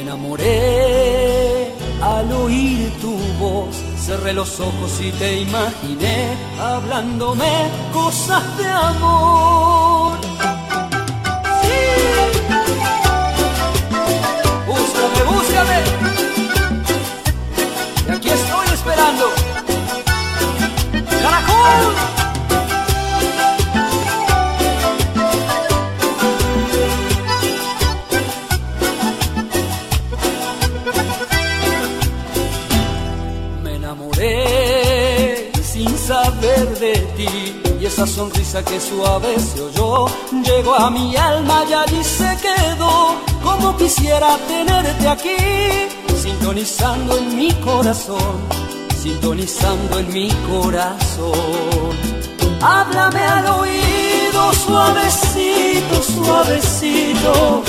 enamoré al oír tu voz, cerré los ojos y te imaginé hablándome cosas de amor. Sí. Búscame, búscame. Y aquí estoy esperando. ¡Caracol! Saber de ti y esa sonrisa que suave se oyó. Llegó a mi alma y allí se quedó. Como quisiera tenerte aquí sintonizando en mi corazón sintonizando en mi corazón. Háblame al oído suavecito suavecito.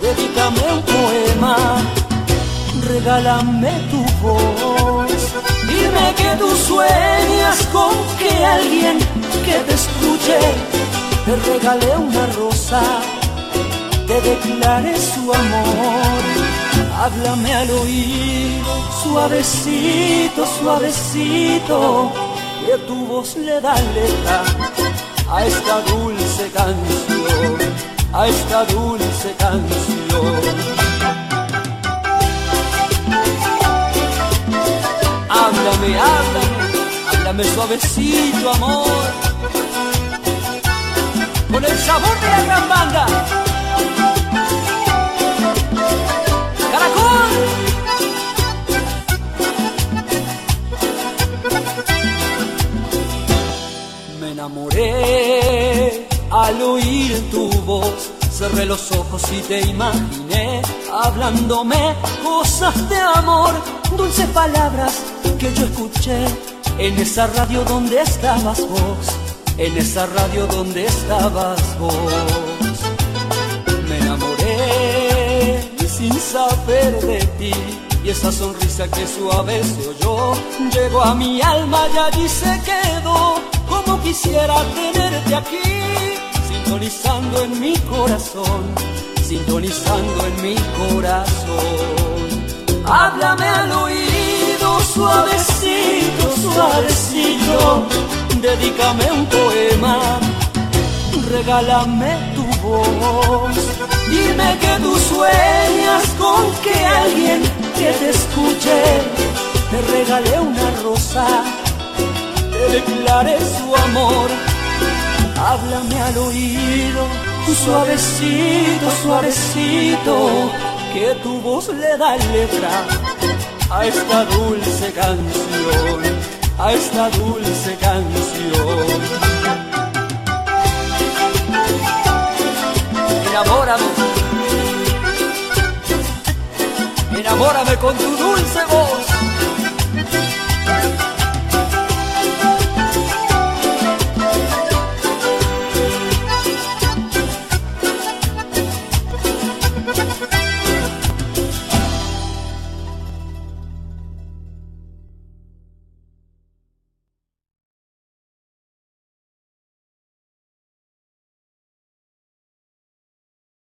Dedícame un poema regálame tu voz. Dime que tú sueñas con que alguien que te escuche te regale una rosa, te declare su amor. Háblame al oído, suavecito, suavecito, que tu voz le da letra a esta dulce canción, a esta dulce canción. Háblame, suavecito, amor. Con el sabor de la gran banda. Caracol. Me enamoré al oír tu voz. Cerré los ojos y te imaginé hablándome cosas de amor, dulces palabras que yo escuché en esa radio donde estabas vos, en esa radio donde estabas vos. Me enamoré sin saber de ti y esa sonrisa que suave se oyó llegó a mi alma y allí se quedó como quisiera tenerte aquí sintonizando en mi corazón sintonizando en mi corazón. Háblame al oído suavecito suavecito. Dedícame un poema regálame tu voz. Dime que tú sueñas con que alguien que te escuche te regale una rosa te declare su amor. Háblame al oído, suavecito, suavecito, que tu voz le da letra a esta dulce canción, a esta dulce canción. Enamórame, enamórame con tu dulce voz.